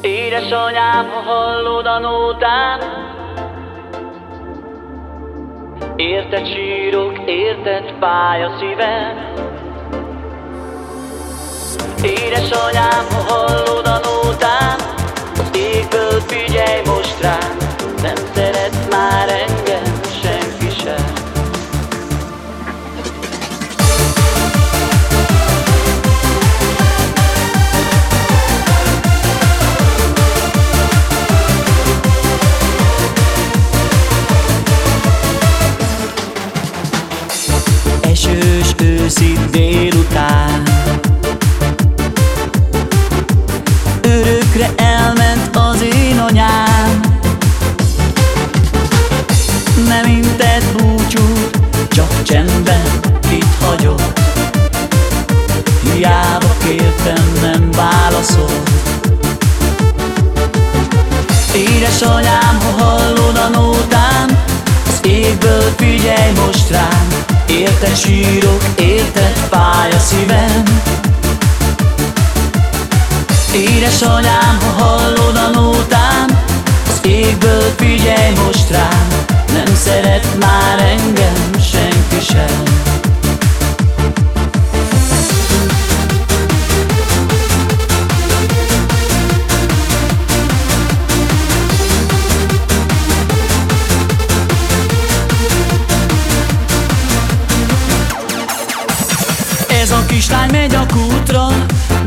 Édesanyám, ha hallod a nótám Érted sírok, érted fáj a szívem. Édesanyám, ha hallod a nótám Édesanyám, ha hallod a nótám Az égből figyelj most rám. Érted sírok, érted fáj a szívem. Édesanyám, ha hallod a nótám Az égből figyelj most rám. Nem szeret már engem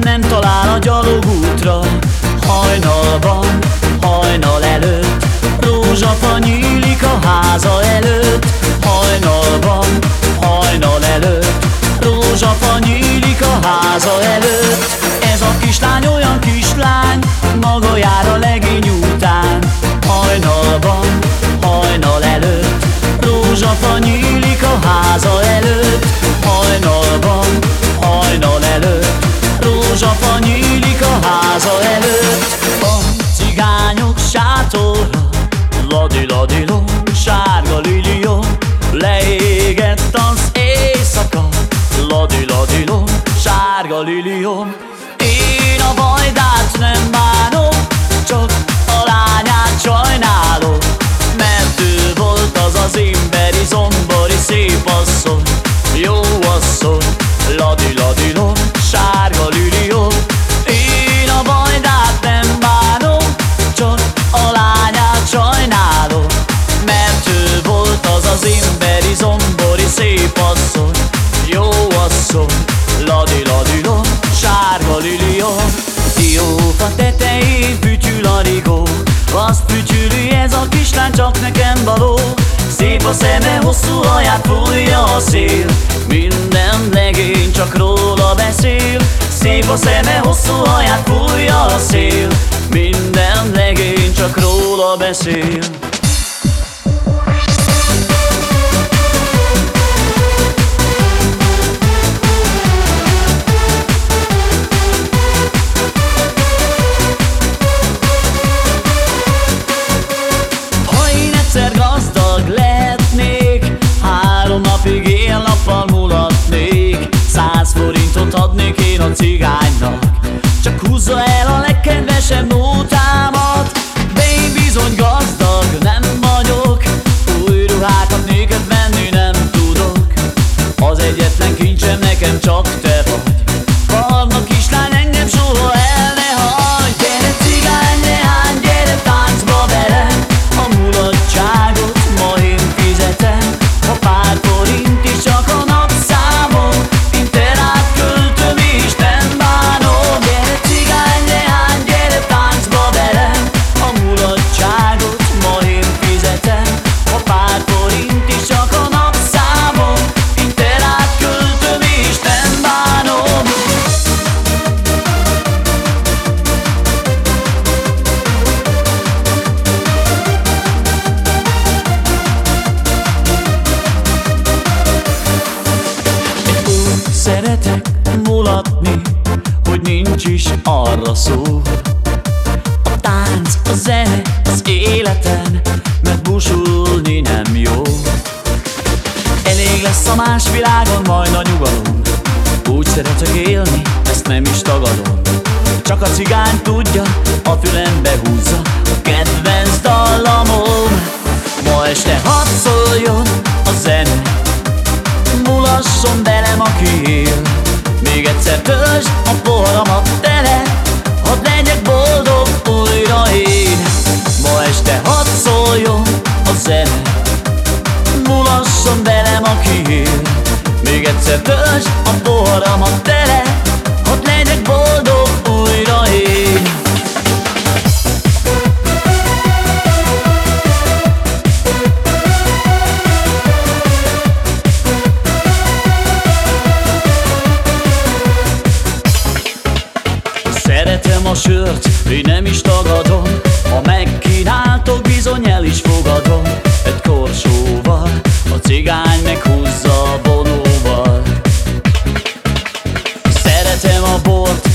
nem talál a gyalogútra. Hajnalban, hajnal előtt, rózsafa nyílik a háza előtt. Hajnalban, hajnal előtt, rózsafa nyílik a háza előtt. Ez a kislány olyan kislány, maga jár a legény után. Hajnalban, hajnal előtt, rózsafa nyílik sárga lilió Én a bajdát a szeme, hosszú haját fújja a szél. Minden legény csak róla beszél. Ha én egyszer gazdag lehetnék Három napig él-nappal mulatnék egyetlen kincsem nekem csak te. vagy szó A tánc, a zene, az életen, mert busulni nem jó. Elég lesz a más világon, majd a nyugalom. Úgy szeretek élni, ezt nem is tagadom. Csak a cigány tudja A fülembe húzza a kedvenc dallamom. Ma este hadd szóljon a zene Mulasson belem, aki él. Még egyszer töltsd a poharamat Mulasson belem, aki él Még egyszer töltsd a poharamat tele Hadd legyek boldog újra én. Szeretem a sört, én nem is tagadom Ha megkínáltok, bizony el is fogadom. Egy korsóval, cigány meghúzza a vonóval. Szeretem a bort,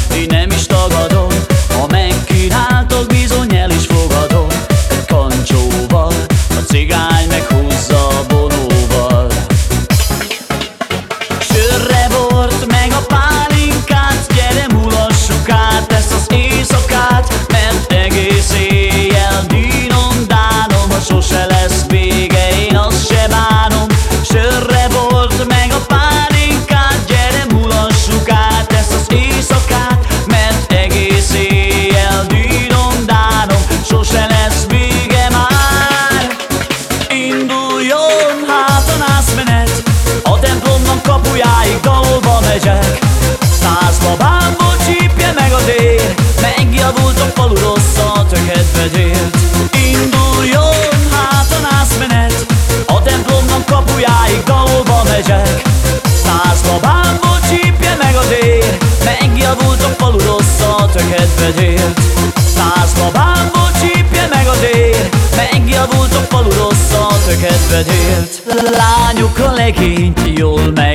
délt Induljon hát a nászmenet A templomnak kapujáig dalolva megyek. Száz babámból csípje meg a dél Megjavult a falu rossz a tökedve délt Száz babámból csípje meg a dél Megjavult a falu rossz a tökedve délt Lányok a legényt jól megbecsüljétek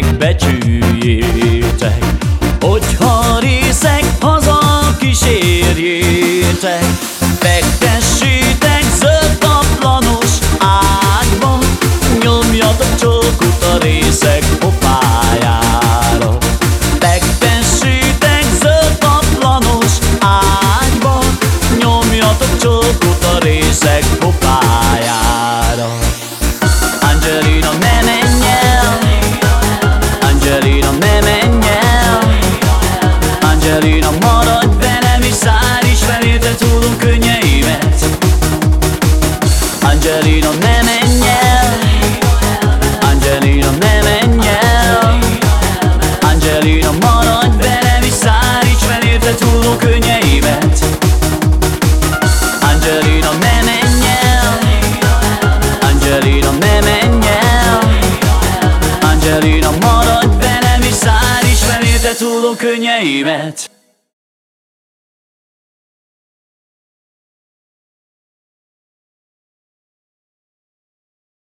Angelina, ne menj el. Angelina, ne menj el. Angelina, maradj velem és szár is felérte túlunk könnyeimet. Angelina, ne menj el. Angelina, ne menj el. Angelina, maradj velem és szár is felérte túlunk könnyeimet